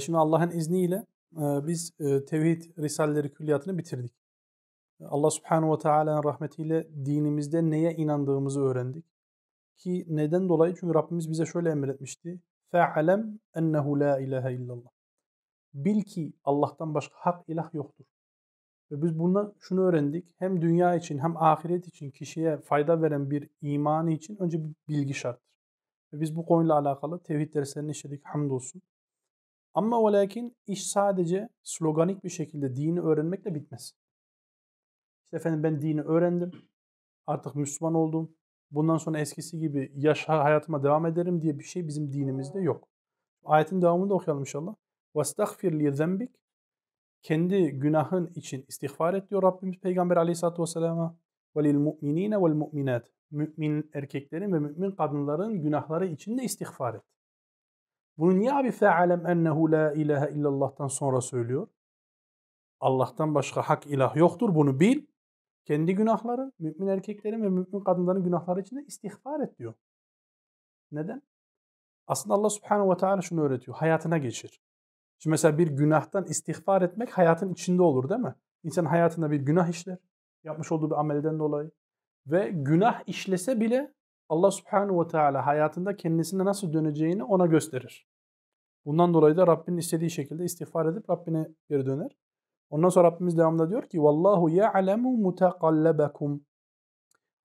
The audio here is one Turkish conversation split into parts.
Şimdi Allah'ın izniyle e, biz e, Tevhid Risaleleri Külliyatı'nı bitirdik. Allah Subhanahu ve Teala'nın rahmetiyle dinimizde neye inandığımızı öğrendik. Ki neden dolayı? Çünkü Rabbimiz bize şöyle emretmişti. فَعَلَمْ اَنَّهُ لَا اِلَٰهَ illallah. Bil ki Allah'tan başka hak ilah yoktur. Ve biz bundan şunu öğrendik. Hem dünya için hem ahiret için kişiye fayda veren bir imanı için önce bir bilgi şarttır. Ve biz bu konuyla alakalı tevhid derslerini işledik hamdolsun. Ama ve lakin iş sadece sloganik bir şekilde dini öğrenmekle bitmez. İşte efendim ben dini öğrendim. Artık Müslüman oldum. Bundan sonra eskisi gibi yaşa hayatıma devam ederim diye bir şey bizim dinimizde yok. Ayetin devamını da okuyalım inşallah. وَاسْتَغْفِرْ لِذَنْبِكَ Kendi günahın için istiğfar et diyor Rabbimiz Peygamber aleyhissalatü vesselama. وَلِلْمُؤْمِنِينَ وَالْمُؤْمِنَاتِ Mümin erkeklerin ve mümin kadınların günahları için de istiğfar et. Bunu niye abi fe'alem ennehu la ilahe illallah'tan sonra söylüyor? Allah'tan başka hak ilah yoktur bunu bil. Kendi günahların, mümin erkeklerin ve mümin kadınların günahları için de istiğfar et diyor. Neden? Aslında Allah subhanahu ve teala şunu öğretiyor. Hayatına geçir. Şimdi mesela bir günahtan istiğfar etmek hayatın içinde olur değil mi? İnsan hayatında bir günah işler. Yapmış olduğu bir amelden dolayı. Ve günah işlese bile Allah subhanahu ve teala hayatında kendisine nasıl döneceğini ona gösterir. Bundan dolayı da Rabbinin istediği şekilde istiğfar edip Rabbine geri döner. Ondan sonra Rabbimiz devamında diyor ki Vallahu ya'lemu mutakallabakum.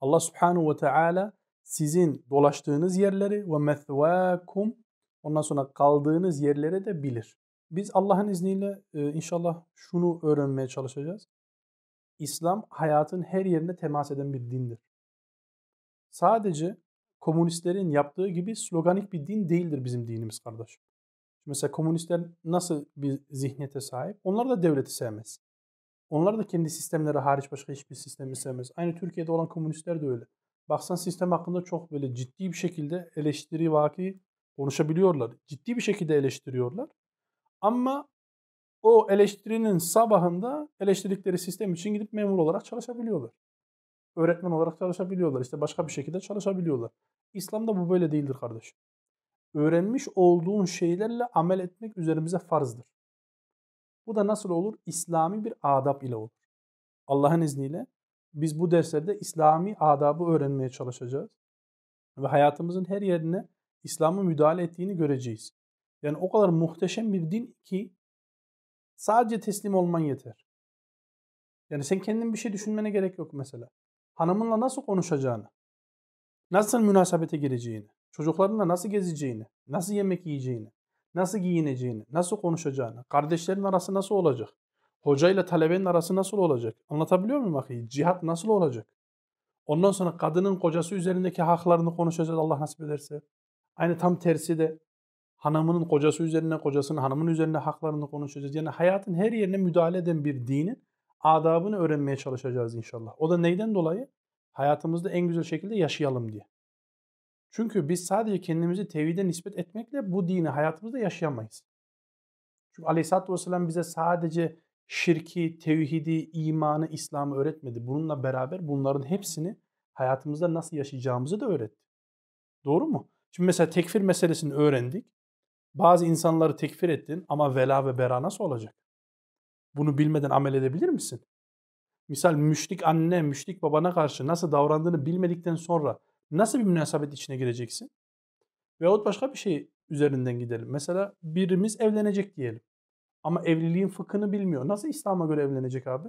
Allah subhanahu ve teala sizin dolaştığınız yerleri ve methvakum ondan sonra kaldığınız yerleri de bilir. Biz Allah'ın izniyle e, inşallah şunu öğrenmeye çalışacağız. İslam hayatın her yerine temas eden bir dindir. Sadece komünistlerin yaptığı gibi sloganik bir din değildir bizim dinimiz kardeşim. Mesela komünistler nasıl bir zihniyete sahip? Onlar da devleti sevmez. Onlar da kendi sistemleri hariç başka hiçbir sistemi sevmez. Aynı Türkiye'de olan komünistler de öyle. Baksan sistem hakkında çok böyle ciddi bir şekilde eleştiri vaki konuşabiliyorlar. Ciddi bir şekilde eleştiriyorlar. Ama o eleştirinin sabahında eleştirdikleri sistem için gidip memur olarak çalışabiliyorlar. Öğretmen olarak çalışabiliyorlar. İşte başka bir şekilde çalışabiliyorlar. İslam'da bu böyle değildir kardeşim öğrenmiş olduğun şeylerle amel etmek üzerimize farzdır. Bu da nasıl olur? İslami bir adab ile olur. Allah'ın izniyle biz bu derslerde İslami adabı öğrenmeye çalışacağız. Ve hayatımızın her yerine İslam'ın müdahale ettiğini göreceğiz. Yani o kadar muhteşem bir din ki sadece teslim olman yeter. Yani sen kendin bir şey düşünmene gerek yok mesela. Hanımınla nasıl konuşacağını, nasıl münasebete gireceğini, çocuklarınla nasıl gezeceğini, nasıl yemek yiyeceğini, nasıl giyineceğini, nasıl konuşacağını, kardeşlerin arası nasıl olacak, hocayla talebenin arası nasıl olacak, anlatabiliyor muyum ahi? Cihat nasıl olacak? Ondan sonra kadının kocası üzerindeki haklarını konuşacağız Allah nasip ederse. Aynı tam tersi de hanımının kocası üzerine, kocasının hanımın üzerine haklarını konuşacağız. Yani hayatın her yerine müdahale eden bir dinin adabını öğrenmeye çalışacağız inşallah. O da neyden dolayı? Hayatımızda en güzel şekilde yaşayalım diye. Çünkü biz sadece kendimizi tevhide nispet etmekle bu dini hayatımızda yaşayamayız. Çünkü Aleyhisselatü Vesselam bize sadece şirki, tevhidi, imanı, İslam'ı öğretmedi. Bununla beraber bunların hepsini hayatımızda nasıl yaşayacağımızı da öğretti. Doğru mu? Şimdi mesela tekfir meselesini öğrendik. Bazı insanları tekfir ettin ama vela ve bera nasıl olacak? Bunu bilmeden amel edebilir misin? Misal müşrik anne, müşrik babana karşı nasıl davrandığını bilmedikten sonra nasıl bir münasebet içine gireceksin? Veyahut başka bir şey üzerinden gidelim. Mesela birimiz evlenecek diyelim. Ama evliliğin fıkhını bilmiyor. Nasıl İslam'a göre evlenecek abi?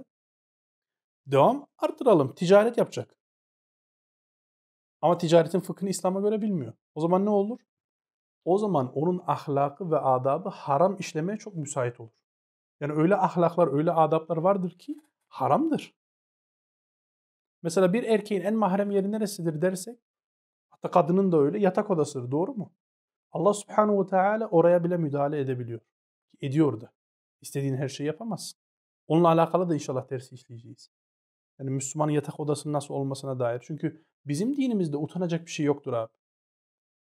Devam arttıralım. Ticaret yapacak. Ama ticaretin fıkhını İslam'a göre bilmiyor. O zaman ne olur? O zaman onun ahlakı ve adabı haram işlemeye çok müsait olur. Yani öyle ahlaklar, öyle adaplar vardır ki haramdır. Mesela bir erkeğin en mahrem yeri neresidir dersek, hatta kadının da öyle yatak odasıdır. Doğru mu? Allah subhanahu ve teala oraya bile müdahale edebiliyor. Ediyor da. İstediğin her şeyi yapamazsın. Onunla alakalı da inşallah dersi işleyeceğiz. Yani Müslümanın yatak odasının nasıl olmasına dair. Çünkü bizim dinimizde utanacak bir şey yoktur abi.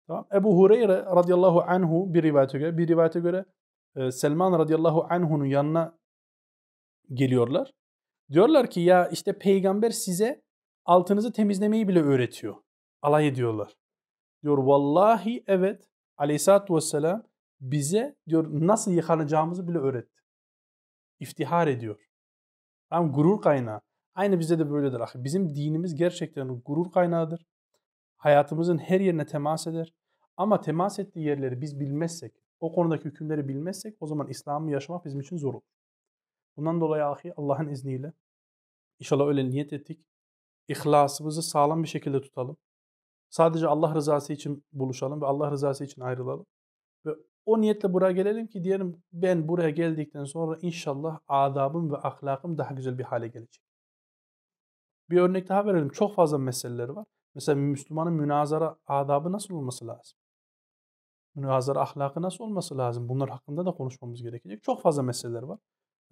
Tamam. Ebu Hureyre radıyallahu anhu bir rivayete göre, bir rivayete göre Selman radıyallahu anhu'nun yanına geliyorlar. Diyorlar ki ya işte peygamber size altınızı temizlemeyi bile öğretiyor. Alay ediyorlar. Diyor vallahi evet aleyhissalatü vesselam bize diyor nasıl yıkanacağımızı bile öğretti. İftihar ediyor. Tam gurur kaynağı. Aynı bize de böyledir. Bizim dinimiz gerçekten gurur kaynağıdır. Hayatımızın her yerine temas eder. Ama temas ettiği yerleri biz bilmezsek, o konudaki hükümleri bilmezsek o zaman İslam'ı yaşamak bizim için zor olur. Bundan dolayı Allah'ın izniyle inşallah öyle niyet ettik. İhlasımızı sağlam bir şekilde tutalım. Sadece Allah rızası için buluşalım ve Allah rızası için ayrılalım. Ve o niyetle buraya gelelim ki diyelim ben buraya geldikten sonra inşallah adabım ve ahlakım daha güzel bir hale gelecek. Bir örnek daha verelim. Çok fazla meseleleri var. Mesela Müslümanın münazara adabı nasıl olması lazım? Münazara ahlakı nasıl olması lazım? Bunlar hakkında da konuşmamız gerekecek. Çok fazla meseleler var.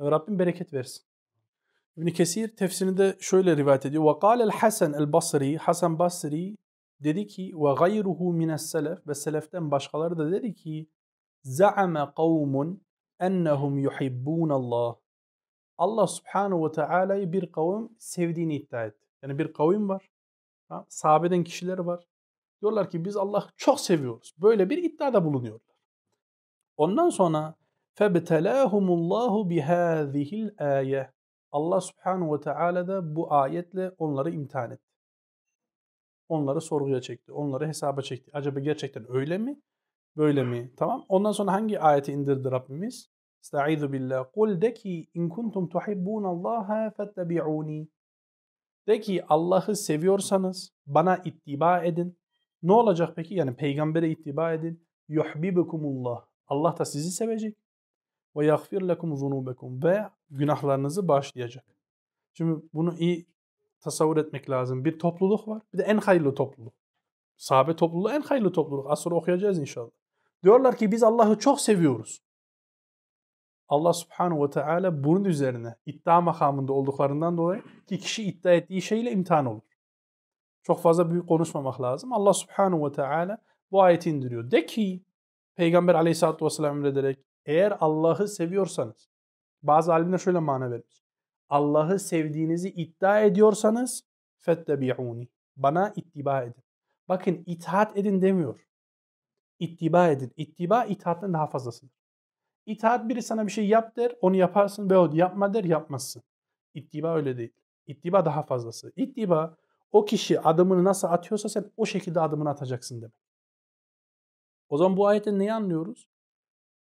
Rabbim bereket versin. İbn Kesir tefsirinde şöyle rivayet ediyor. Ve kâlel Hasan el Basri, Hasan Basri dedi ki ve gayruhu mines selef ve seleften başkaları da dedi ki za'ame kavmun ennehum yuhibbun Allah. Allah subhanahu ve teala'yı bir kavim sevdiğini iddia etti. Yani bir kavim var. Ha, sahabeden kişiler var. Diyorlar ki biz Allah'ı çok seviyoruz. Böyle bir iddiada bulunuyorlar. Ondan sonra فَبْتَلَاهُمُ اللّٰهُ بِهَذِهِ الْآيَةِ Allah subhanahu ve teala da bu ayetle onları imtihan etti. Onları sorguya çekti. Onları hesaba çekti. Acaba gerçekten öyle mi? Böyle mi? Tamam. Ondan sonra hangi ayeti indirdi Rabbimiz? Estaizu billah. Kul de ki in kuntum tuhibbunallaha fettebi'uni. De ki Allah'ı seviyorsanız bana ittiba edin. Ne olacak peki? Yani peygambere ittiba edin. Yuhbibukumullah. Allah da sizi sevecek. Ve yaghfir lekum zunubekum ve günahlarınızı bağışlayacak. Şimdi bunu iyi tasavvur etmek lazım. Bir topluluk var. Bir de en hayırlı topluluk. Sahabe topluluğu en hayırlı topluluk. Az sonra okuyacağız inşallah. Diyorlar ki biz Allah'ı çok seviyoruz. Allah subhanahu ve teala bunun üzerine iddia makamında olduklarından dolayı ki kişi iddia ettiği şeyle imtihan olur. Çok fazla büyük konuşmamak lazım. Allah subhanahu ve teala bu ayeti indiriyor. De ki Peygamber aleyhissalatü vesselam emrederek eğer Allah'ı seviyorsanız bazı alimler şöyle mana vermiş. Allah'ı sevdiğinizi iddia ediyorsanız fettebi'uni. Bana ittiba edin. Bakın itaat edin demiyor. İttiba edin. İttiba itaattan daha fazlasıdır. İtaat biri sana bir şey yap der, onu yaparsın veyahut yapma der, yapmazsın. İttiba öyle değil. İttiba daha fazlası. İttiba o kişi adımını nasıl atıyorsa sen o şekilde adımını atacaksın demek. O zaman bu ayetten neyi anlıyoruz?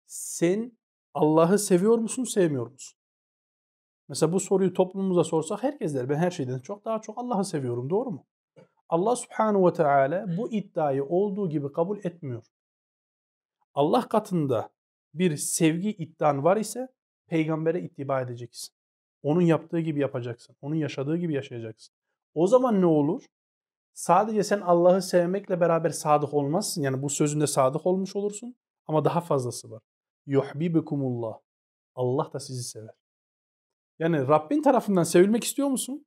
Sen Allah'ı seviyor musun, sevmiyor musun? Mesela bu soruyu toplumumuza sorsak herkes der ben her şeyden çok daha çok Allah'ı seviyorum. Doğru mu? Allah subhanahu ve teala bu iddiayı olduğu gibi kabul etmiyor. Allah katında bir sevgi iddian var ise peygambere ittiba edeceksin. Onun yaptığı gibi yapacaksın. Onun yaşadığı gibi yaşayacaksın. O zaman ne olur? Sadece sen Allah'ı sevmekle beraber sadık olmazsın. Yani bu sözünde sadık olmuş olursun. Ama daha fazlası var. Yuhbibukumullah. Allah da sizi sever. Yani Rabbin tarafından sevilmek istiyor musun?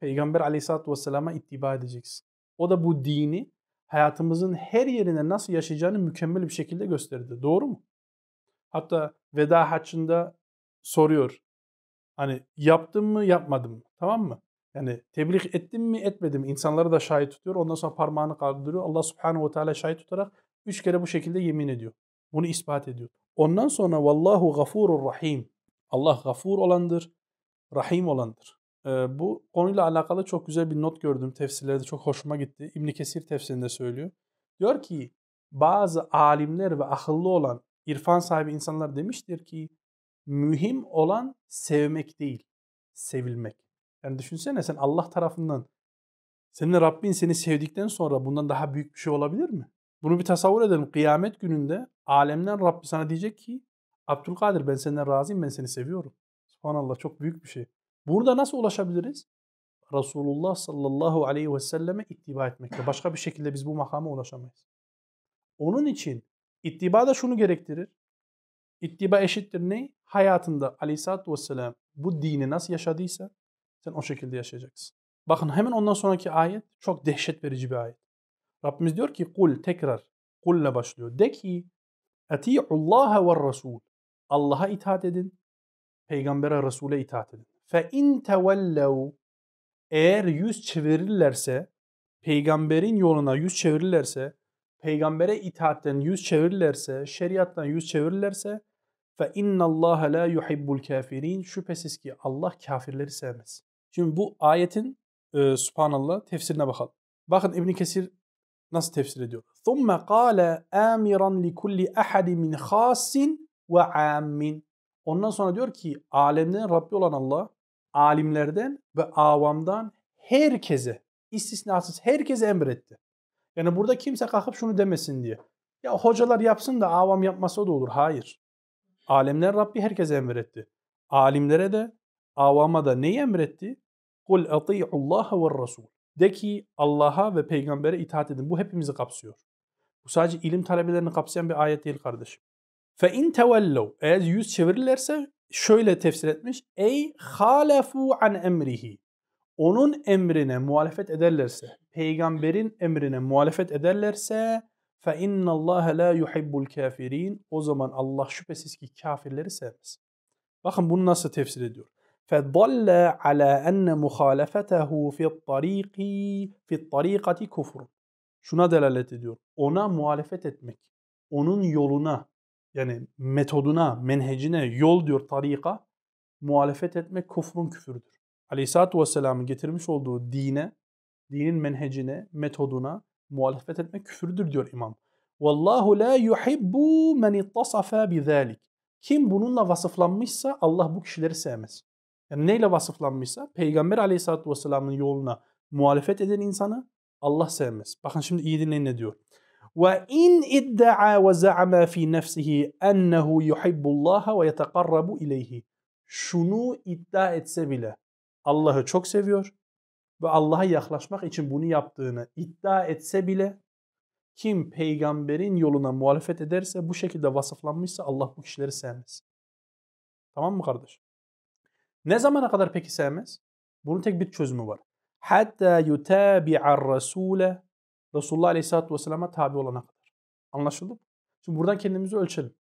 Peygamber aleyhissalatü vesselama ittiba edeceksin. O da bu dini hayatımızın her yerine nasıl yaşayacağını mükemmel bir şekilde gösterdi. Doğru mu? Hatta veda haccında soruyor. Hani yaptım mı yapmadım mı? Tamam mı? Yani tebliğ ettim mi etmedim mi? İnsanları da şahit tutuyor. Ondan sonra parmağını kaldırıyor. Allah subhanahu ve teala şahit tutarak üç kere bu şekilde yemin ediyor. Bunu ispat ediyor. Ondan sonra vallahu gafurur rahim. Allah gafur olandır, rahim olandır. Ee, bu konuyla alakalı çok güzel bir not gördüm. Tefsirlerde çok hoşuma gitti. İbn Kesir tefsirinde söylüyor. Diyor ki bazı alimler ve akıllı olan irfan sahibi insanlar demiştir ki mühim olan sevmek değil, sevilmek. Yani düşünsene sen Allah tarafından senin Rabbin seni sevdikten sonra bundan daha büyük bir şey olabilir mi? Bunu bir tasavvur edelim. Kıyamet gününde alemden Rabbi sana diyecek ki Abdülkadir ben senden razıyım ben seni seviyorum. Subhanallah çok büyük bir şey. Burada nasıl ulaşabiliriz? Resulullah sallallahu aleyhi ve selleme ittiba etmekle. Başka bir şekilde biz bu makama ulaşamayız. Onun için İttiba da şunu gerektirir. İttiba eşittir ne? Hayatında aleyhissalatü vesselam bu dini nasıl yaşadıysa sen o şekilde yaşayacaksın. Bakın hemen ondan sonraki ayet çok dehşet verici bir ayet. Rabbimiz diyor ki kul tekrar kulle başlıyor. De ki eti'ullaha ve rasul. Allah'a itaat edin. Peygamber'e, Resul'e itaat edin. Fe in tevellev eğer yüz çevirirlerse, peygamberin yoluna yüz çevirirlerse, peygambere itaatten yüz çevirirlerse, şeriattan yüz çevirirlerse fe inna Allah la yuhibbul kafirin şüphesiz ki Allah kafirleri sevmez. Şimdi bu ayetin e, subhanallah tefsirine bakalım. Bakın İbn Kesir nasıl tefsir ediyor. Thumma qala amiran li kulli ahad min khasin ve ammin. Ondan sonra diyor ki alemden Rabbi olan Allah alimlerden ve avamdan herkese istisnasız herkese emretti. Yani burada kimse kalkıp şunu demesin diye. Ya hocalar yapsın da avam yapmasa da olur. Hayır. Alemler Rabbi herkese emretti. Alimlere de avama da neyi emretti? Kul ati'ullaha ve rasul. De ki Allah'a ve peygambere itaat edin. Bu hepimizi kapsıyor. Bu sadece ilim talebelerini kapsayan bir ayet değil kardeşim. Fe in tevellev eğer yüz çevirirlerse şöyle tefsir etmiş. Ey halefu an emrihi. Onun emrine muhalefet ederlerse, peygamberin emrine muhalefet ederlerse fe innallaha la yuhibbul kafirin. O zaman Allah şüphesiz ki kafirleri sevmez. Bakın bunu nasıl tefsir ediyor. فَضَلَّ عَلَى أَنَّ مُخَالَفَتَهُ فِي الطَّرِيقِ فِي الطَّرِيقَةِ كُفْرٌ Şuna delalet ediyor. Ona muhalefet etmek, onun yoluna yani metoduna, menhecine, yol diyor tarika, muhalefet etmek kufrun küfürdür. Aleyhisselatü Vesselam'ın getirmiş olduğu dine, dinin menhecine, metoduna muhalefet etmek küfürdür diyor imam. Vallahu la yuhibbu men ittasafa bizalik. Kim bununla vasıflanmışsa Allah bu kişileri sevmez. Yani neyle vasıflanmışsa Peygamber Aleyhisselatü Vesselam'ın yoluna muhalefet eden insanı Allah sevmez. Bakın şimdi iyi dinleyin ne diyor. İdda'a ve za'ama fi nefsihi ennehu yuhibbullaha ve yetekarrabu ileyhi. Şunu iddia etse bile Allah'ı çok seviyor ve Allah'a yaklaşmak için bunu yaptığını iddia etse bile kim peygamberin yoluna muhalefet ederse bu şekilde vasıflanmışsa Allah bu kişileri sevmez. Tamam mı kardeş? Ne zamana kadar peki sevmez? Bunun tek bir çözümü var. Hatta yutabi'ar rasule Resulullah Aleyhisselatü Vesselam'a tabi olana kadar. Anlaşıldı mı? Şimdi buradan kendimizi ölçelim.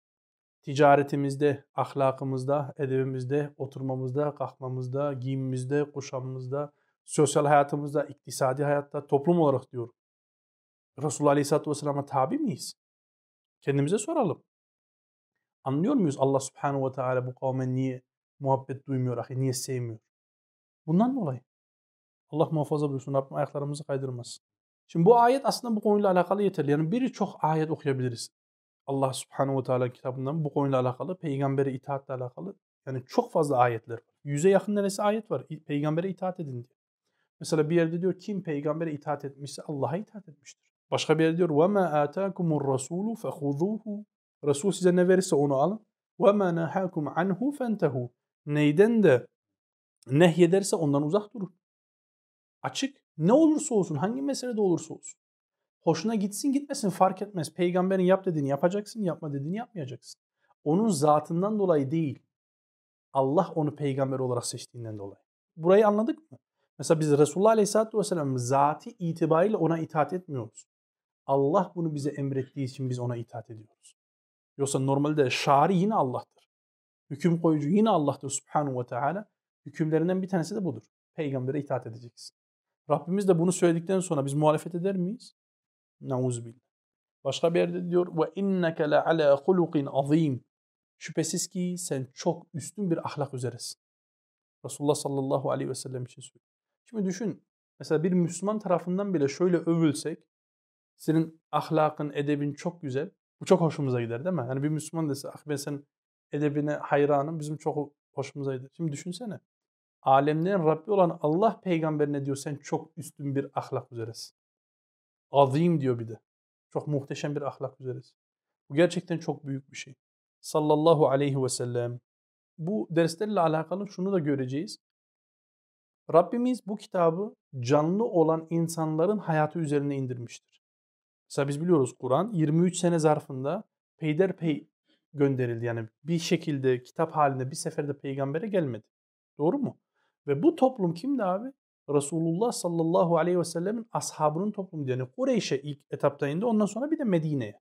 Ticaretimizde, ahlakımızda, edebimizde, oturmamızda, kalkmamızda, giyimimizde, kuşamımızda, sosyal hayatımızda, iktisadi hayatta, toplum olarak diyorum. Resulullah Aleyhisselatü Vesselam'a tabi miyiz? Kendimize soralım. Anlıyor muyuz Allah Subhanahu ve Teala bu kavme niye muhabbet duymuyor, ahi, niye sevmiyor? Bundan dolayı. Allah muhafaza buyursun, Rabbim ayaklarımızı kaydırmasın. Şimdi bu ayet aslında bu konuyla alakalı yeterli. Yani birçok ayet okuyabiliriz. Allah Subhanahu ve Teala kitabından bu konuyla alakalı, peygambere itaatle alakalı. Yani çok fazla ayetler var. Yüze yakın neresi ayet var. Peygambere itaat edin diye. Mesela bir yerde diyor kim peygambere itaat etmişse Allah'a itaat etmiştir. Başka bir yerde diyor وَمَا آتَاكُمُ الرَّسُولُ فَخُذُوهُ Resul size ne verirse onu alın. وَمَا نَهَاكُمْ عَنْهُ فَانْتَهُ Neyden de nehyederse ondan uzak durun. Açık. Ne olursa olsun, hangi meselede olursa olsun. Hoşuna gitsin gitmesin fark etmez. Peygamberin yap dediğini yapacaksın, yapma dediğini yapmayacaksın. Onun zatından dolayı değil. Allah onu peygamber olarak seçtiğinden dolayı. Burayı anladık mı? Mesela biz Resulullah Aleyhisselatü Vesselam zati itibariyle ona itaat etmiyoruz. Allah bunu bize emrettiği için biz ona itaat ediyoruz. Yoksa normalde şari yine Allah'tır. Hüküm koyucu yine Allah'tır Subhanahu ve Teala. Hükümlerinden bir tanesi de budur. Peygambere itaat edeceksin. Rabbimiz de bunu söyledikten sonra biz muhalefet eder miyiz? Nauzubillah. Başka bir yerde diyor ve inneke la ala hulukin azim. Şüphesiz ki sen çok üstün bir ahlak üzeresin. Resulullah sallallahu aleyhi ve sellem için söylüyor. Şimdi düşün. Mesela bir Müslüman tarafından bile şöyle övülsek senin ahlakın, edebin çok güzel. Bu çok hoşumuza gider değil mi? Yani bir Müslüman dese ah ben senin edebine hayranım bizim çok hoşumuza gider. Şimdi düşünsene. Alemlerin Rabbi olan Allah peygamberine diyor sen çok üstün bir ahlak üzeresin. Azim diyor bir de. Çok muhteşem bir ahlak üzeresin. Bu gerçekten çok büyük bir şey. Sallallahu aleyhi ve sellem. Bu derslerle alakalı şunu da göreceğiz. Rabbimiz bu kitabı canlı olan insanların hayatı üzerine indirmiştir. Mesela biz biliyoruz Kur'an 23 sene zarfında peyderpey gönderildi. Yani bir şekilde kitap halinde bir seferde peygambere gelmedi. Doğru mu? Ve bu toplum kimdi abi? Resulullah sallallahu aleyhi ve sellemin ashabının toplumu yani Kureyş'e ilk etapta indi ondan sonra bir de Medine'ye.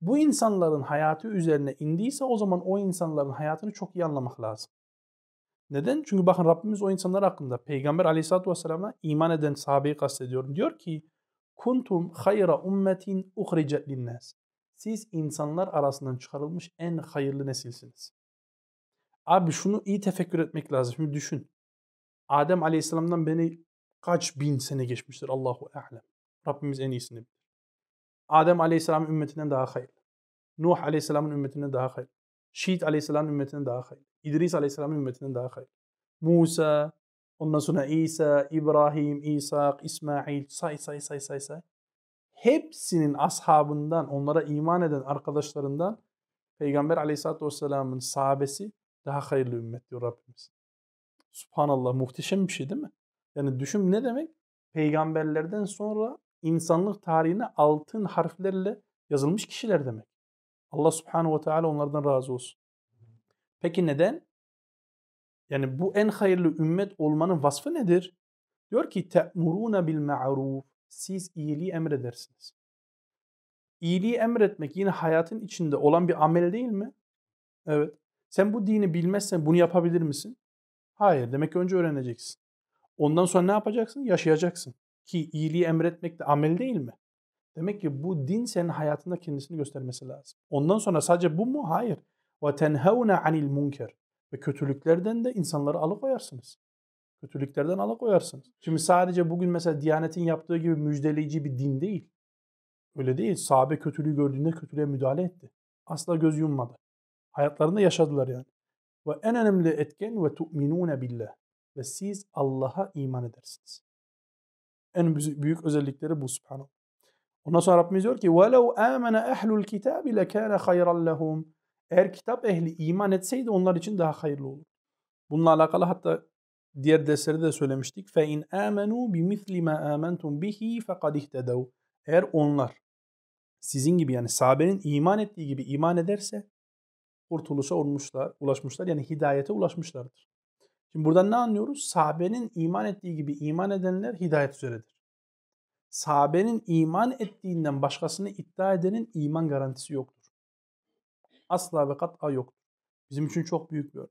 Bu insanların hayatı üzerine indiyse o zaman o insanların hayatını çok iyi anlamak lazım. Neden? Çünkü bakın Rabbimiz o insanlar hakkında Peygamber aleyhissalatü vesselam'a iman eden sahabeyi kastediyorum. Diyor ki kuntum hayra ummetin uhricet linnas. Siz insanlar arasından çıkarılmış en hayırlı nesilsiniz. Abi şunu iyi tefekkür etmek lazım. Şimdi düşün. Adem Aleyhisselam'dan beni kaç bin sene geçmiştir Allahu Alem. Rabbimiz en iyisini bilir. Adem Aleyhisselam'ın ümmetinden daha hayırlı. Nuh Aleyhisselam'ın ümmetinden daha hayırlı. Şiit Aleyhisselam'ın ümmetinden daha hayırlı. İdris Aleyhisselam'ın ümmetinden daha hayırlı. Musa, ondan sonra İsa, İbrahim, İsa, İsmail, say say say say say. Hepsinin ashabından, onlara iman eden arkadaşlarından Peygamber Aleyhisselatü Vesselam'ın sahabesi daha hayırlı ümmet diyor Rabbimiz. Subhanallah muhteşem bir şey değil mi? Yani düşün ne demek? Peygamberlerden sonra insanlık tarihine altın harflerle yazılmış kişiler demek. Allah subhanahu ve teala onlardan razı olsun. Peki neden? Yani bu en hayırlı ümmet olmanın vasfı nedir? Diyor ki te'muruna bil ma'ruf. Siz iyiliği emredersiniz. İyiliği emretmek yine hayatın içinde olan bir amel değil mi? Evet. Sen bu dini bilmezsen bunu yapabilir misin? Hayır. Demek ki önce öğreneceksin. Ondan sonra ne yapacaksın? Yaşayacaksın. Ki iyiliği emretmek de amel değil mi? Demek ki bu din senin hayatında kendisini göstermesi lazım. Ondan sonra sadece bu mu? Hayır. Ve tenhevne anil munker. Ve kötülüklerden de insanları alıkoyarsınız. Kötülüklerden alıkoyarsınız. Şimdi sadece bugün mesela Diyanet'in yaptığı gibi müjdeleyici bir din değil. Öyle değil. Sahabe kötülüğü gördüğünde kötülüğe müdahale etti. Asla göz yummadı. Hayatlarında yaşadılar yani. Ve en önemli etken ve tu'minune billah. Ve siz Allah'a iman edersiniz. En büyük özellikleri bu subhanallah. Ondan sonra Rabbimiz diyor ki وَلَوْ آمَنَ اَهْلُ الْكِتَابِ لَكَانَ خَيْرًا لَهُمْ Eğer kitap ehli iman etseydi onlar için daha hayırlı olur. Bununla alakalı hatta diğer derslerde de söylemiştik. فَاِنْ آمَنُوا بِمِثْلِ مَا آمَنْتُمْ بِهِ فَقَدْ اِهْتَدَوْا Eğer onlar sizin gibi yani sahabenin iman ettiği gibi iman ederse kurtuluşa olmuşlar, ulaşmışlar yani hidayete ulaşmışlardır. Şimdi buradan ne anlıyoruz? Sahabenin iman ettiği gibi iman edenler hidayet üzeredir. Sahabenin iman ettiğinden başkasını iddia edenin iman garantisi yoktur. Asla ve kat'a yoktur. Bizim için çok büyük bir örnek.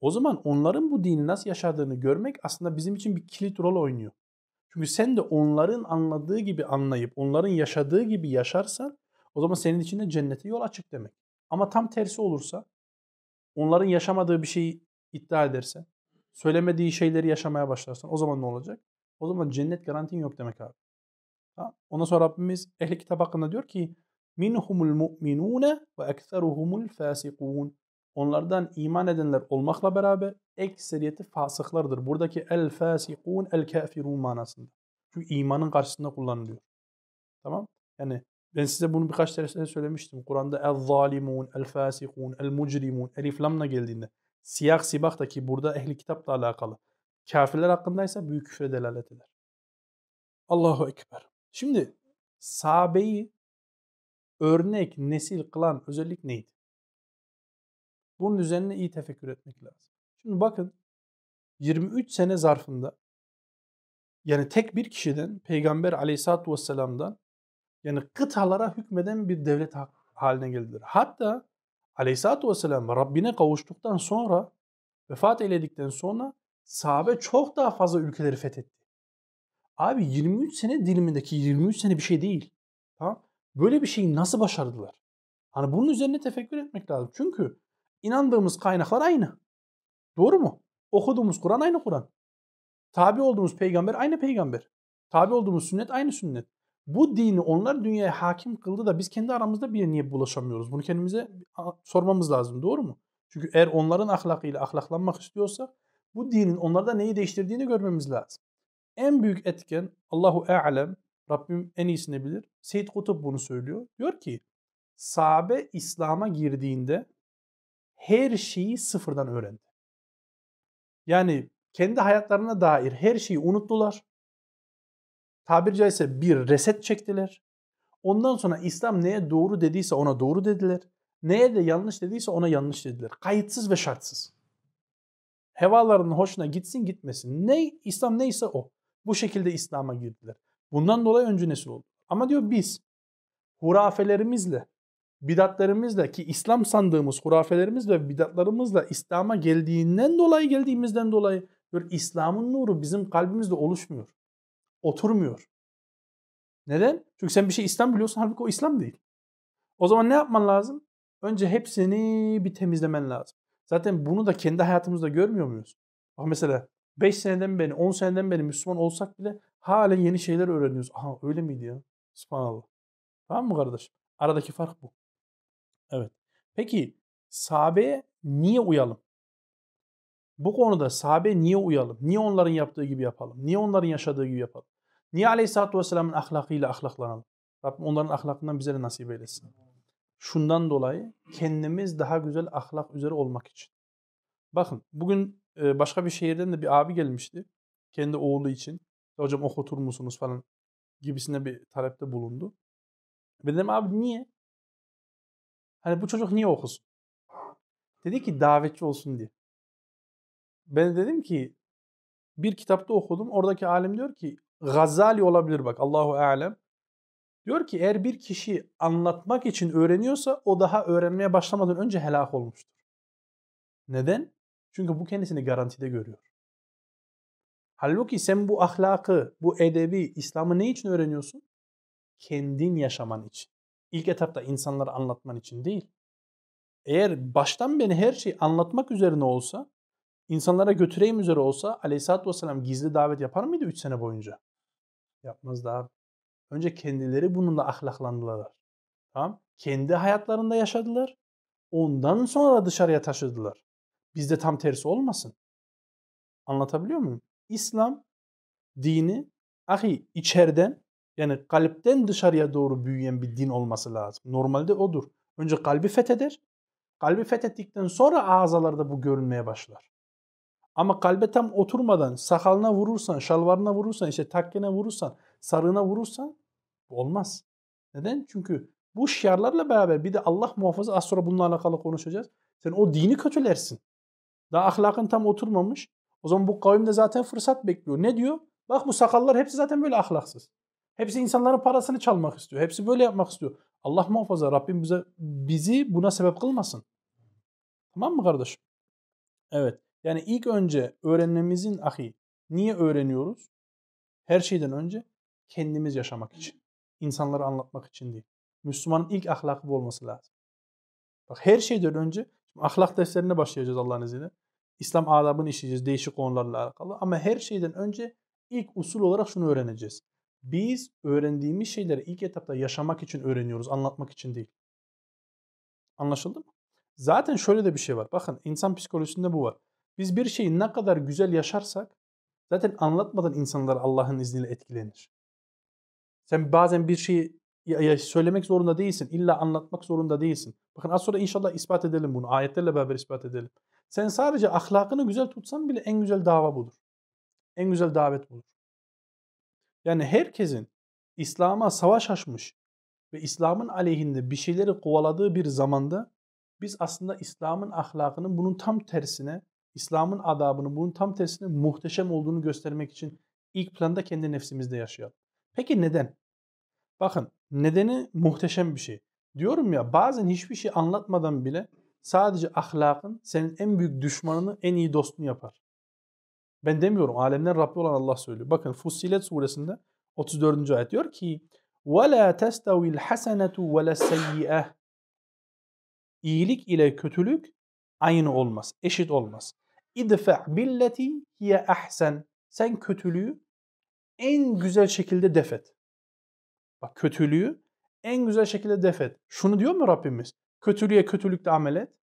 O zaman onların bu dini nasıl yaşadığını görmek aslında bizim için bir kilit rol oynuyor. Çünkü sen de onların anladığı gibi anlayıp onların yaşadığı gibi yaşarsan o zaman senin için de cennete yol açık demek. Ama tam tersi olursa onların yaşamadığı bir şeyi iddia edersen, söylemediği şeyleri yaşamaya başlarsan o zaman ne olacak? O zaman cennet garantin yok demek abi. Ha? Ondan sonra Rabbimiz ehli kitap hakkında diyor ki minhumul mu'minune ve ekseruhumul fasikun. Onlardan iman edenler olmakla beraber ekseriyeti fasıklardır. Buradaki el fasikun el kafirun manasında. Çünkü imanın karşısında kullanılıyor. Tamam? Yani ben size bunu birkaç derste söylemiştim. Kur'an'da el-zalimun, el-fasikun, el-mucrimun, elif lamla geldiğinde siyah sibahtaki burada ehli kitapla alakalı. Kafirler hakkındaysa büyük küfre delalet eder. Allahu Ekber. Şimdi sahabeyi örnek, nesil kılan özellik neydi? Bunun üzerine iyi tefekkür etmek lazım. Şimdi bakın 23 sene zarfında yani tek bir kişiden Peygamber aleyhissalatü vesselam'dan yani kıtalara hükmeden bir devlet haline geldiler. Hatta Aleyhisselatü Vesselam Rabbine kavuştuktan sonra vefat eyledikten sonra sahabe çok daha fazla ülkeleri fethetti. Abi 23 sene dilimindeki 23 sene bir şey değil. Tamam? Böyle bir şeyi nasıl başardılar? Hani bunun üzerine tefekkür etmek lazım. Çünkü inandığımız kaynaklar aynı. Doğru mu? Okuduğumuz Kur'an aynı Kur'an. Tabi olduğumuz peygamber aynı peygamber. Tabi olduğumuz sünnet aynı sünnet bu dini onlar dünyaya hakim kıldı da biz kendi aramızda bir niye bulaşamıyoruz? Bunu kendimize sormamız lazım. Doğru mu? Çünkü eğer onların ahlakıyla ahlaklanmak istiyorsak bu dinin onlarda neyi değiştirdiğini görmemiz lazım. En büyük etken Allahu Alem Rabbim en iyisini bilir. Seyyid Kutup bunu söylüyor. Diyor ki sahabe İslam'a girdiğinde her şeyi sıfırdan öğrendi. Yani kendi hayatlarına dair her şeyi unuttular tabiri caizse bir reset çektiler. Ondan sonra İslam neye doğru dediyse ona doğru dediler. Neye de yanlış dediyse ona yanlış dediler. Kayıtsız ve şartsız. Hevalarının hoşuna gitsin gitmesin. Ne İslam neyse o. Bu şekilde İslam'a girdiler. Bundan dolayı öncü nesil oldu. Ama diyor biz hurafelerimizle, bidatlarımızla ki İslam sandığımız hurafelerimiz ve bidatlarımızla İslam'a geldiğinden dolayı geldiğimizden dolayı İslam'ın nuru bizim kalbimizde oluşmuyor. Oturmuyor. Neden? Çünkü sen bir şey İslam biliyorsun halbuki o İslam değil. O zaman ne yapman lazım? Önce hepsini bir temizlemen lazım. Zaten bunu da kendi hayatımızda görmüyor muyuz? Bak mesela 5 seneden beri, 10 seneden beri Müslüman olsak bile halen yeni şeyler öğreniyoruz. Aha öyle miydi ya? Subhanallah. Tamam mı kardeşim? Aradaki fark bu. Evet. Peki sahabeye niye uyalım? Bu konuda sahabe niye uyalım? Niye onların yaptığı gibi yapalım? Niye onların yaşadığı gibi yapalım? Niye Aleyhisselatü Vesselam'ın ahlakıyla ahlaklanalım? Rabbim onların ahlakından bize de nasip eylesin. Şundan dolayı kendimiz daha güzel ahlak üzere olmak için. Bakın bugün başka bir şehirden de bir abi gelmişti. Kendi oğlu için. Hocam okutur musunuz falan gibisine bir talepte bulundu. Ben dedim abi niye? Hani bu çocuk niye okusun? Dedi ki davetçi olsun diye. Ben dedim ki bir kitapta okudum. Oradaki alim diyor ki Gazali olabilir bak Allahu alem. Diyor ki eğer bir kişi anlatmak için öğreniyorsa o daha öğrenmeye başlamadan önce helak olmuştur. Neden? Çünkü bu kendisini garantide görüyor. Halbuki sen bu ahlakı, bu edebi, İslam'ı ne için öğreniyorsun? Kendin yaşaman için. İlk etapta insanlara anlatman için değil. Eğer baştan beri her şey anlatmak üzerine olsa, insanlara götüreyim üzere olsa Aleyhisselatü Vesselam gizli davet yapar mıydı 3 sene boyunca? Yapmazdı abi. Önce kendileri bununla ahlaklandılar. Tamam? Kendi hayatlarında yaşadılar. Ondan sonra dışarıya taşıdılar. Bizde tam tersi olmasın. Anlatabiliyor muyum? İslam dini ahi içeriden yani kalpten dışarıya doğru büyüyen bir din olması lazım. Normalde odur. Önce kalbi fetheder. Kalbi fethettikten sonra ağzalarda bu görünmeye başlar. Ama kalbe tam oturmadan sakalına vurursan, şalvarına vurursan, işte takkene vurursan, sarığına vurursan olmaz. Neden? Çünkü bu şiarlarla beraber bir de Allah muhafaza az sonra bununla alakalı konuşacağız. Sen o dini kötülersin. Daha ahlakın tam oturmamış. O zaman bu kavim de zaten fırsat bekliyor. Ne diyor? Bak bu sakallar hepsi zaten böyle ahlaksız. Hepsi insanların parasını çalmak istiyor. Hepsi böyle yapmak istiyor. Allah muhafaza Rabbim bize bizi buna sebep kılmasın. Tamam mı kardeşim? Evet. Yani ilk önce öğrenmemizin ahi niye öğreniyoruz? Her şeyden önce kendimiz yaşamak için. İnsanlara anlatmak için değil. Müslümanın ilk ahlakı bu olması lazım. Bak her şeyden önce ahlak derslerine başlayacağız Allah'ın izniyle. İslam adabını işleyeceğiz değişik konularla alakalı. Ama her şeyden önce ilk usul olarak şunu öğreneceğiz. Biz öğrendiğimiz şeyleri ilk etapta yaşamak için öğreniyoruz, anlatmak için değil. Anlaşıldı mı? Zaten şöyle de bir şey var. Bakın insan psikolojisinde bu var. Biz bir şeyi ne kadar güzel yaşarsak zaten anlatmadan insanlar Allah'ın izniyle etkilenir. Sen bazen bir şeyi söylemek zorunda değilsin. İlla anlatmak zorunda değilsin. Bakın az sonra inşallah ispat edelim bunu. Ayetlerle beraber ispat edelim. Sen sadece ahlakını güzel tutsan bile en güzel dava budur. En güzel davet budur. Yani herkesin İslam'a savaş açmış ve İslam'ın aleyhinde bir şeyleri kovaladığı bir zamanda biz aslında İslam'ın ahlakının bunun tam tersine, İslam'ın adabının bunun tam tersine muhteşem olduğunu göstermek için ilk planda kendi nefsimizde yaşayalım. Peki neden? Bakın nedeni muhteşem bir şey. Diyorum ya bazen hiçbir şey anlatmadan bile sadece ahlakın senin en büyük düşmanını en iyi dostunu yapar. Ben demiyorum. Alemler Rabbi olan Allah söylüyor. Bakın Fussilet suresinde 34. ayet diyor ki وَلَا تَسْتَوِي الْحَسَنَةُ وَلَا السَّيِّئَةُ İyilik ile kötülük aynı olmaz, eşit olmaz. İdfa billeti hiye ahsen. Sen kötülüğü en güzel şekilde defet. Bak kötülüğü en güzel şekilde defet. Şunu diyor mu Rabbimiz? Kötülüğe kötülükle amel et.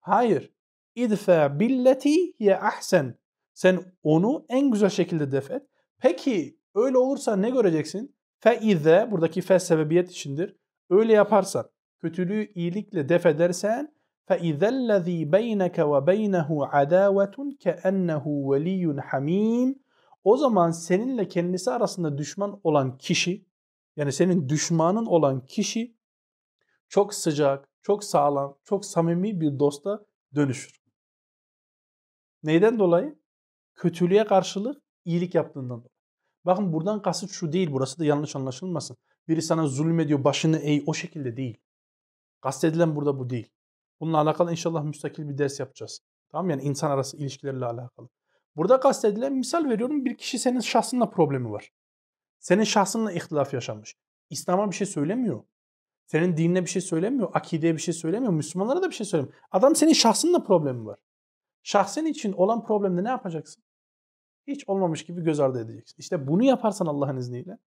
Hayır. İdfa billeti hiye ahsen. Sen onu en güzel şekilde defet. Peki öyle olursa ne göreceksin? Fe ize buradaki fe sebebiyet içindir. Öyle yaparsan, kötülüğü iyilikle def edersen izellezî beyneke ve beynehu adâvetun keennehu veliyyun hamim. O zaman seninle kendisi arasında düşman olan kişi, yani senin düşmanın olan kişi çok sıcak, çok sağlam, çok samimi bir dosta dönüşür. Neyden dolayı? Kötülüğe karşılık iyilik yaptığından dolayı. Bakın buradan kasıt şu değil, burası da yanlış anlaşılmasın. Biri sana zulmediyor, başını eğ, o şekilde değil. Kastedilen burada bu değil. Bununla alakalı inşallah müstakil bir ders yapacağız. Tamam yani insan arası ilişkilerle alakalı. Burada kastedilen misal veriyorum bir kişi senin şahsınla problemi var. Senin şahsınla ihtilaf yaşamış. İslam'a bir şey söylemiyor. Senin dinine bir şey söylemiyor. Akideye bir şey söylemiyor. Müslümanlara da bir şey söylemiyor. Adam senin şahsınla problemi var. Şahsen için olan problemde ne yapacaksın? Hiç olmamış gibi göz ardı edeceksin. İşte bunu yaparsan Allah'ın izniyle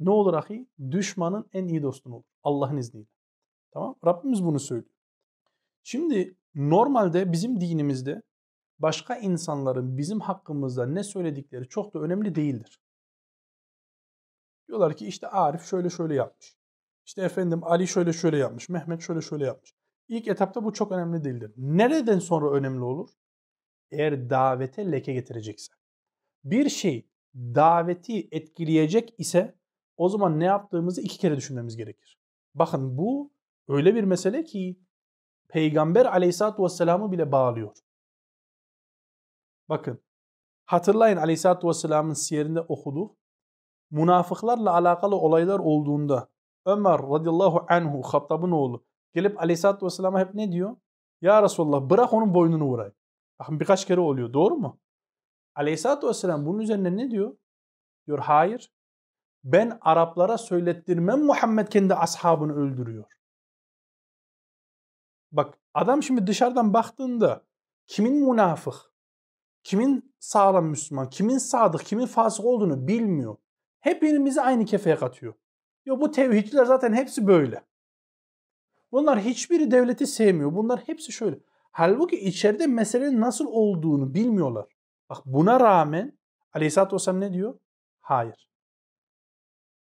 ne olur ahi? Düşmanın en iyi dostun olur. Allah'ın izniyle. Tamam? Rabbimiz bunu söylüyor. Şimdi normalde bizim dinimizde başka insanların bizim hakkımızda ne söyledikleri çok da önemli değildir. Diyorlar ki işte Arif şöyle şöyle yapmış. İşte efendim Ali şöyle şöyle yapmış. Mehmet şöyle şöyle yapmış. İlk etapta bu çok önemli değildir. Nereden sonra önemli olur? Eğer davete leke getirecekse. Bir şey daveti etkileyecek ise o zaman ne yaptığımızı iki kere düşünmemiz gerekir. Bakın bu öyle bir mesele ki Peygamber aleyhissalatü vesselam'ı bile bağlıyor. Bakın hatırlayın aleyhissalatü vesselamın siyerinde okuduk. Münafıklarla alakalı olaylar olduğunda Ömer radıyallahu anhu Hattab'ın oğlu gelip aleyhissalatü vesselam'a hep ne diyor? Ya Resulallah bırak onun boynunu vurayım. Bakın birkaç kere oluyor doğru mu? Aleyhissalatü vesselam bunun üzerine ne diyor? Diyor hayır ben Araplara söylettirmem Muhammed kendi ashabını öldürüyor. Bak adam şimdi dışarıdan baktığında kimin münafık, kimin sağlam Müslüman, kimin sadık, kimin fasık olduğunu bilmiyor. Hepimizi aynı kefeye katıyor. Yo bu tevhidçiler zaten hepsi böyle. Bunlar hiçbiri devleti sevmiyor. Bunlar hepsi şöyle. Halbuki içeride meselenin nasıl olduğunu bilmiyorlar. Bak buna rağmen Aleyhisselatü Vesselam ne diyor? Hayır.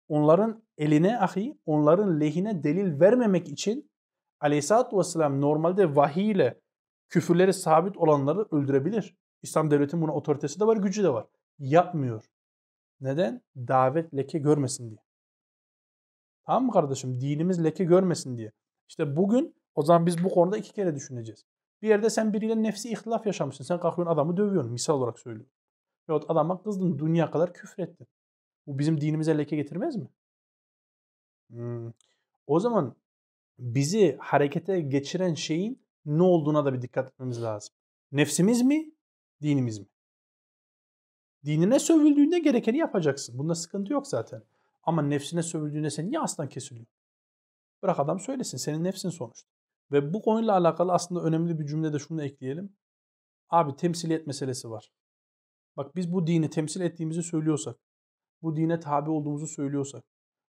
Onların eline ahi, onların lehine delil vermemek için Aleyhisselatü Vesselam normalde vahiy ile küfürleri sabit olanları öldürebilir. İslam devletinin buna otoritesi de var, gücü de var. Yapmıyor. Neden? Davet leke görmesin diye. Tamam mı kardeşim? Dinimiz leke görmesin diye. İşte bugün o zaman biz bu konuda iki kere düşüneceğiz. Bir yerde sen biriyle nefsi ihtilaf yaşamışsın. Sen kalkıyorsun adamı dövüyorsun. Misal olarak söylüyorum. Yahut adama kızdın. Dünya kadar küfür ettin. Bu bizim dinimize leke getirmez mi? Hmm. O zaman bizi harekete geçiren şeyin ne olduğuna da bir dikkat etmemiz lazım. Nefsimiz mi? Dinimiz mi? Dinine sövüldüğünde gerekeni yapacaksın. Bunda sıkıntı yok zaten. Ama nefsine sövüldüğünde sen niye aslan kesiliyor? Bırak adam söylesin. Senin nefsin sonuçta. Ve bu konuyla alakalı aslında önemli bir cümle de şunu ekleyelim. Abi temsiliyet meselesi var. Bak biz bu dini temsil ettiğimizi söylüyorsak, bu dine tabi olduğumuzu söylüyorsak,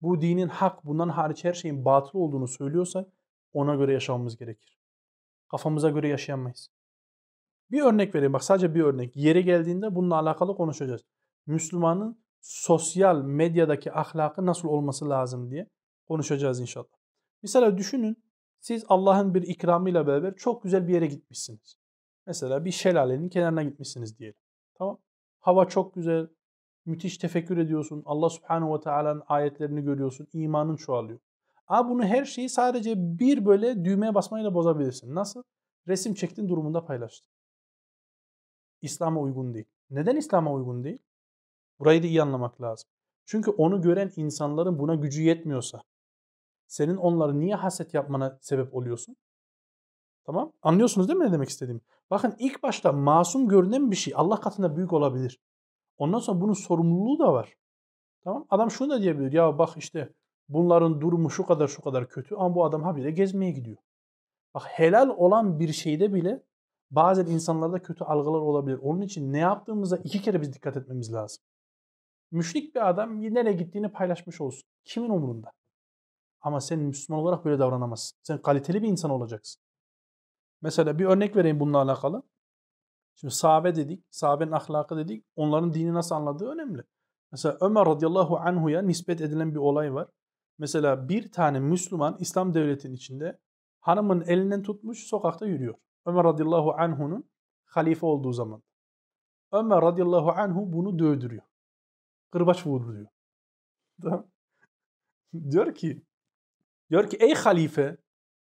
bu dinin hak, bundan hariç her şeyin batıl olduğunu söylüyorsak ona göre yaşamamız gerekir. Kafamıza göre yaşayamayız. Bir örnek vereyim bak sadece bir örnek. Yeri geldiğinde bununla alakalı konuşacağız. Müslümanın sosyal medyadaki ahlakı nasıl olması lazım diye konuşacağız inşallah. Mesela düşünün siz Allah'ın bir ikramıyla beraber çok güzel bir yere gitmişsiniz. Mesela bir şelalenin kenarına gitmişsiniz diyelim. Tamam. Hava çok güzel. Müthiş tefekkür ediyorsun. Allah subhanahu ve teala'nın ayetlerini görüyorsun. imanın çoğalıyor. Ama bunu her şeyi sadece bir böyle düğmeye basmayla bozabilirsin. Nasıl? Resim çektin durumunda paylaştın. İslam'a uygun değil. Neden İslam'a uygun değil? Burayı da iyi anlamak lazım. Çünkü onu gören insanların buna gücü yetmiyorsa senin onları niye haset yapmana sebep oluyorsun? Tamam? Anlıyorsunuz değil mi ne demek istediğimi? Bakın ilk başta masum görünen bir şey Allah katında büyük olabilir. Ondan sonra bunun sorumluluğu da var. Tamam? Adam şunu da diyebilir. Ya bak işte bunların durumu şu kadar şu kadar kötü ama bu adam habire gezmeye gidiyor. Bak helal olan bir şeyde bile bazen insanlarda kötü algılar olabilir. Onun için ne yaptığımıza iki kere biz dikkat etmemiz lazım. Müşrik bir adam nereye gittiğini paylaşmış olsun. Kimin umurunda? Ama sen Müslüman olarak böyle davranamazsın. Sen kaliteli bir insan olacaksın. Mesela bir örnek vereyim bununla alakalı. Şimdi sahabe dedik, sahabenin ahlakı dedik. Onların dini nasıl anladığı önemli. Mesela Ömer radıyallahu anhu'ya nispet edilen bir olay var. Mesela bir tane Müslüman İslam devletinin içinde hanımın elinden tutmuş sokakta yürüyor. Ömer radıyallahu anhu'nun halife olduğu zaman. Ömer radıyallahu anhu bunu dövdürüyor. Kırbaç vurduruyor. diyor ki diyor ki ey halife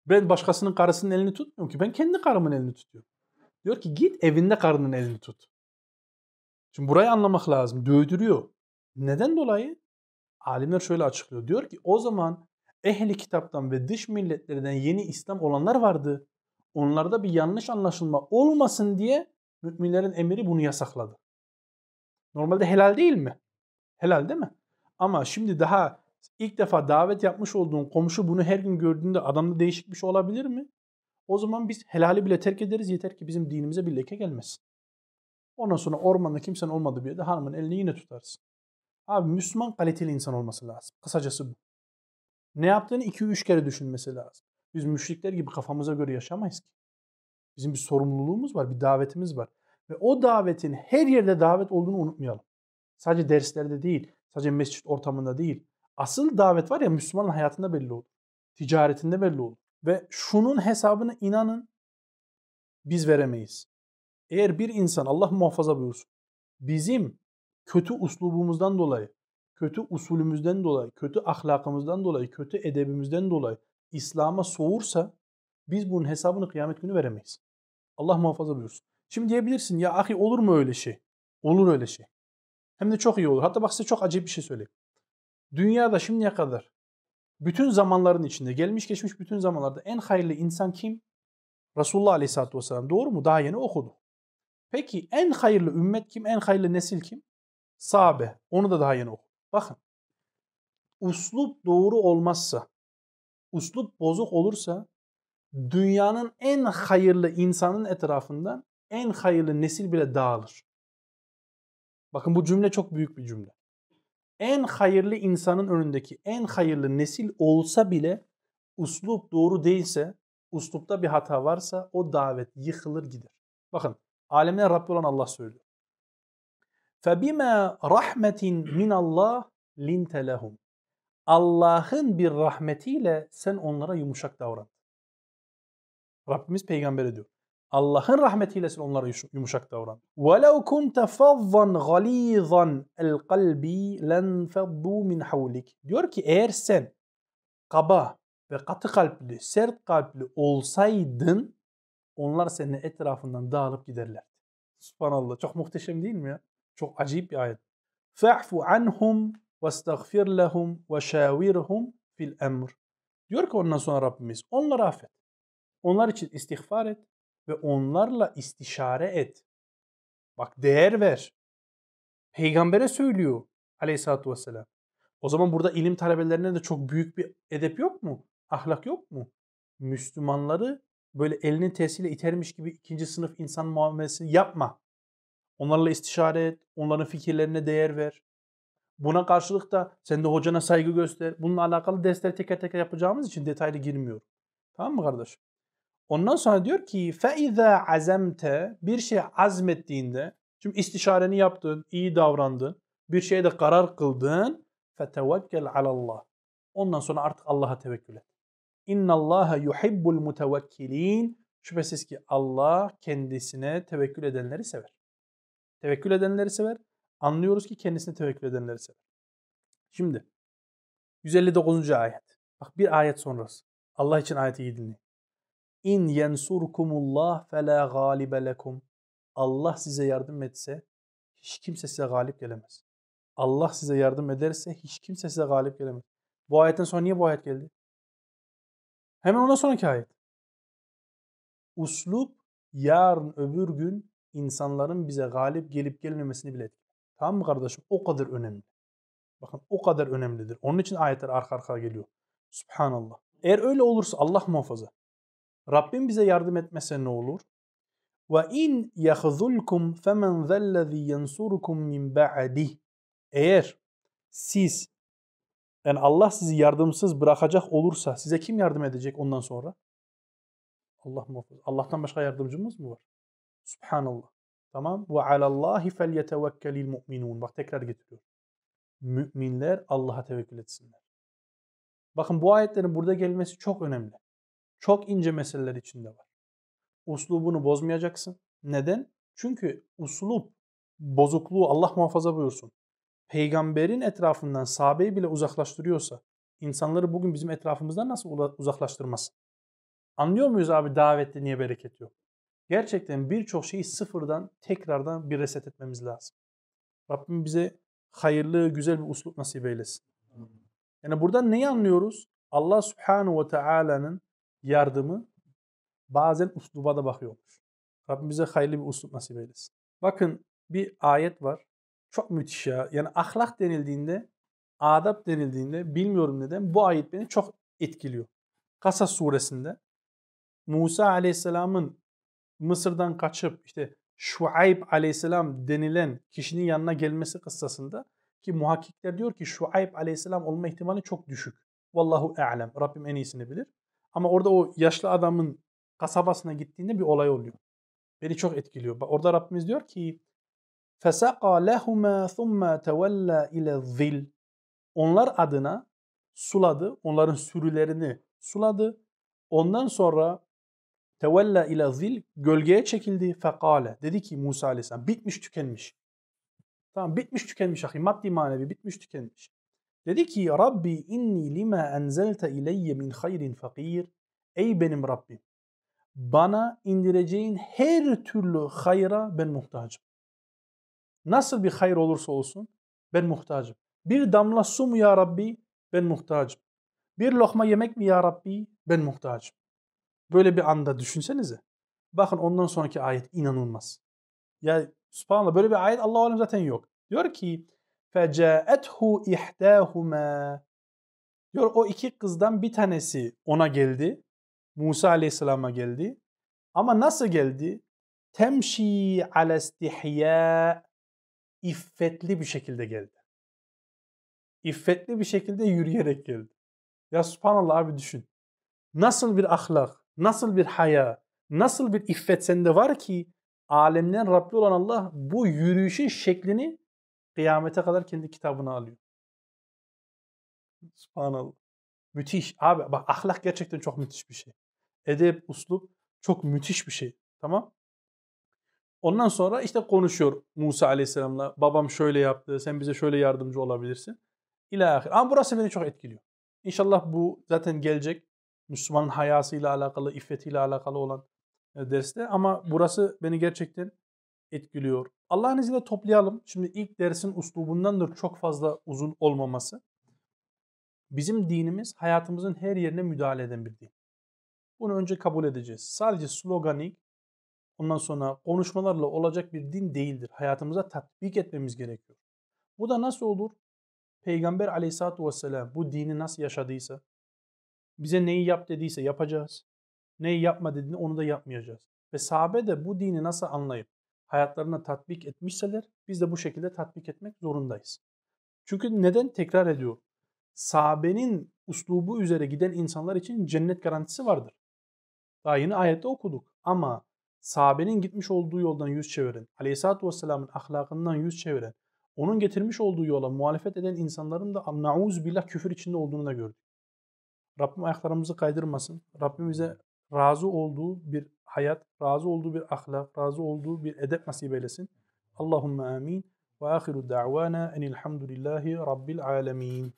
Ben başkasının karısının elini tutmuyorum ki. Ben kendi karımın elini tutuyorum. Diyor ki git evinde karının elini tut. Şimdi burayı anlamak lazım. Dövdürüyor. Neden dolayı? Alimler şöyle açıklıyor. Diyor ki o zaman ehli kitaptan ve dış milletlerden yeni İslam olanlar vardı. Onlarda bir yanlış anlaşılma olmasın diye müminlerin emiri bunu yasakladı. Normalde helal değil mi? Helal değil mi? Ama şimdi daha ilk defa davet yapmış olduğun komşu bunu her gün gördüğünde adamda değişik bir şey olabilir mi? O zaman biz helali bile terk ederiz yeter ki bizim dinimize bir leke gelmesin. Ondan sonra ormanda kimsenin olmadığı bir yerde hanımın elini yine tutarsın. Abi Müslüman kaliteli insan olması lazım. Kısacası bu. Ne yaptığını 2-3 kere düşünmesi lazım. Biz müşrikler gibi kafamıza göre yaşamayız ki. Bizim bir sorumluluğumuz var, bir davetimiz var. Ve o davetin her yerde davet olduğunu unutmayalım. Sadece derslerde değil, sadece mescit ortamında değil. Asıl davet var ya Müslümanın hayatında belli olur. Ticaretinde belli olur. Ve şunun hesabını inanın biz veremeyiz. Eğer bir insan Allah muhafaza buyursun bizim kötü uslubumuzdan dolayı, kötü usulümüzden dolayı, kötü ahlakımızdan dolayı, kötü edebimizden dolayı İslam'a soğursa biz bunun hesabını kıyamet günü veremeyiz. Allah muhafaza buyursun. Şimdi diyebilirsin ya ahi olur mu öyle şey? Olur öyle şey. Hem de çok iyi olur. Hatta bak size çok acayip bir şey söyleyeyim. Dünyada şimdiye kadar bütün zamanların içinde, gelmiş geçmiş bütün zamanlarda en hayırlı insan kim? Resulullah Aleyhisselatü Vesselam. Doğru mu? Daha yeni okudu. Peki en hayırlı ümmet kim? En hayırlı nesil kim? Sahabe. Onu da daha yeni oku. Bakın. Uslup doğru olmazsa, uslup bozuk olursa dünyanın en hayırlı insanın etrafından en hayırlı nesil bile dağılır. Bakın bu cümle çok büyük bir cümle En hayırlı insanın önündeki en hayırlı nesil olsa bile uslup doğru değilse, uslupta bir hata varsa o davet yıkılır gider. Bakın alemler Rabbi olan Allah söylüyor. فَبِمَا رَحْمَةٍ مِنَ اللّٰهِ لِنْتَ لَهُمْ Allah'ın bir rahmetiyle sen onlara yumuşak davran. Rabbimiz peygamber diyor. Allah'ın rahmetiyle sen onlara yumuşak davran. وَلَوْ كُنْتَ فَضًّا غَلِيظًا الْقَلْبِ لَنْفَضُّوا مِنْ حَوْلِكِ Diyor ki eğer sen kaba ve katı kalpli, sert kalpli olsaydın onlar senin etrafından dağılıp giderler. Subhanallah. Çok muhteşem değil mi ya? Çok acayip bir ayet. فَعْفُ عَنْهُمْ وَاسْتَغْفِرْ لَهُمْ وَشَاوِرْهُمْ fil emr. Diyor ki ondan sonra Rabbimiz onları affet. Onlar için istiğfar et ve onlarla istişare et. Bak değer ver. Peygambere söylüyor aleyhissalatü vesselam. O zaman burada ilim talebelerine de çok büyük bir edep yok mu? Ahlak yok mu? Müslümanları böyle elinin tersiyle itermiş gibi ikinci sınıf insan muamelesi yapma. Onlarla istişare et, onların fikirlerine değer ver. Buna karşılık da sen de hocana saygı göster. Bununla alakalı dersleri teker teker yapacağımız için detaylı girmiyorum. Tamam mı kardeşim? Ondan sonra diyor ki feiza azemte bir şey azmettiğinde şimdi istişareni yaptın, iyi davrandın, bir şeye de karar kıldın fetevekkel alallah. Ondan sonra artık Allah'a tevekkül et. İnnallaha yuhibbul mutevekkilin. Şüphesiz ki Allah kendisine tevekkül edenleri sever. Tevekkül edenleri sever. Anlıyoruz ki kendisine tevekkül edenleri sever. Şimdi 159. ayet. Bak bir ayet sonrası. Allah için ayeti iyi dinleyin. İn yensurkumullah fela galibe lekum. Allah size yardım etse hiç kimse size galip gelemez. Allah size yardım ederse hiç kimse size galip gelemez. Bu ayetten sonra niye bu ayet geldi? Hemen ondan sonraki ayet. Uslup yarın öbür gün insanların bize galip gelip gelmemesini bile etkiler. Tamam mı kardeşim? O kadar önemli. Bakın o kadar önemlidir. Onun için ayetler arka arka geliyor. Subhanallah. Eğer öyle olursa Allah muhafaza. Rabbim bize yardım etmese ne olur? Ve in yahzulkum femen zellezî yensurukum min ba'dih. Eğer siz yani Allah sizi yardımsız bırakacak olursa size kim yardım edecek ondan sonra? Allah muhafaza. Allah'tan başka yardımcımız mı var? Subhanallah. Tamam. Ve alallahi felyetevekkelil mu'minun. Bak tekrar getiriyor. Müminler Allah'a tevekkül etsinler. Bakın bu ayetlerin burada gelmesi çok önemli. Çok ince meseleler içinde var. Uslubunu bozmayacaksın. Neden? Çünkü uslup bozukluğu Allah muhafaza buyursun. Peygamberin etrafından sahabeyi bile uzaklaştırıyorsa insanları bugün bizim etrafımızdan nasıl uzaklaştırmasın? Anlıyor muyuz abi davette niye bereket yok? Gerçekten birçok şeyi sıfırdan tekrardan bir reset etmemiz lazım. Rabbim bize hayırlı, güzel bir usluk nasip eylesin. Yani buradan neyi anlıyoruz? Allah Subhanahu ve Taala'nın yardımı bazen usluba da bakıyormuş. Rabbim bize hayırlı bir usluk nasip eylesin. Bakın bir ayet var. Çok müthiş ya. Yani ahlak denildiğinde, adab denildiğinde bilmiyorum neden bu ayet beni çok etkiliyor. Kasas suresinde Musa aleyhisselamın Mısır'dan kaçıp işte Şuayb aleyhisselam denilen kişinin yanına gelmesi kıssasında ki muhakkikler diyor ki Şuayb aleyhisselam olma ihtimali çok düşük. Vallahu a'lem. Rabbim en iyisini bilir. Ama orada o yaşlı adamın kasabasına gittiğinde bir olay oluyor. Beni çok etkiliyor. Orada Rabbimiz diyor ki فَسَقَى لَهُمَا ثُمَّ تَوَلَّى اِلَى الظِّلِ Onlar adına suladı, onların sürülerini suladı. Ondan sonra tevella ila zil gölgeye çekildi fekale. Dedi ki Musa aleyhisselam bitmiş tükenmiş. Tamam bitmiş tükenmiş ahi maddi manevi bitmiş tükenmiş. Dedi ki Rabbi inni lima enzelte ileyye min hayrin fakir. Ey benim Rabbim bana indireceğin her türlü hayra ben muhtacım. Nasıl bir hayır olursa olsun ben muhtacım. Bir damla su mu ya Rabbi ben muhtacım. Bir lokma yemek mi ya Rabbi ben muhtacım. Böyle bir anda düşünsenize. Bakın ondan sonraki ayet inanılmaz. Ya subhanallah böyle bir ayet Allah alem zaten yok. Diyor ki فَجَاءَتْهُ اِحْدَاهُمَا Diyor o iki kızdan bir tanesi ona geldi. Musa aleyhisselama geldi. Ama nasıl geldi? Temşi ala istihya iffetli bir şekilde geldi. İffetli bir şekilde yürüyerek geldi. Ya subhanallah abi düşün. Nasıl bir ahlak, nasıl bir haya, nasıl bir iffet sende var ki alemlerin Rabbi olan Allah bu yürüyüşün şeklini kıyamete kadar kendi kitabına alıyor. Subhanallah. Müthiş. Abi bak ahlak gerçekten çok müthiş bir şey. Edep, uslup çok müthiş bir şey. Tamam. Ondan sonra işte konuşuyor Musa Aleyhisselam'la. Babam şöyle yaptı, sen bize şöyle yardımcı olabilirsin. İlahir. Ama burası beni çok etkiliyor. İnşallah bu zaten gelecek. Müslümanın hayasıyla alakalı, iffetiyle alakalı olan e, derste. Ama burası beni gerçekten etkiliyor. Allah'ın izniyle toplayalım. Şimdi ilk dersin uslubundandır çok fazla uzun olmaması. Bizim dinimiz hayatımızın her yerine müdahale eden bir din. Bunu önce kabul edeceğiz. Sadece sloganik, ondan sonra konuşmalarla olacak bir din değildir. Hayatımıza tatbik etmemiz gerekiyor. Bu da nasıl olur? Peygamber aleyhissalatü vesselam bu dini nasıl yaşadıysa, bize neyi yap dediyse yapacağız. Neyi yapma dediğini onu da yapmayacağız. Ve sahabe de bu dini nasıl anlayıp hayatlarına tatbik etmişseler biz de bu şekilde tatbik etmek zorundayız. Çünkü neden? Tekrar ediyor. Sahabenin uslubu üzere giden insanlar için cennet garantisi vardır. Daha yeni ayette okuduk. Ama sahabenin gitmiş olduğu yoldan yüz çeviren, aleyhissalatü vesselamın ahlakından yüz çeviren, onun getirmiş olduğu yola muhalefet eden insanların da nauz billah küfür içinde olduğunu da gördük. Rabbim ayaklarımızı kaydırmasın. Rabbimize razı olduğu bir hayat, razı olduğu bir ahlak, razı olduğu bir edep nasip eylesin. Allahumme amin. Ve ahiru da'vana enilhamdülillahi rabbil alemin.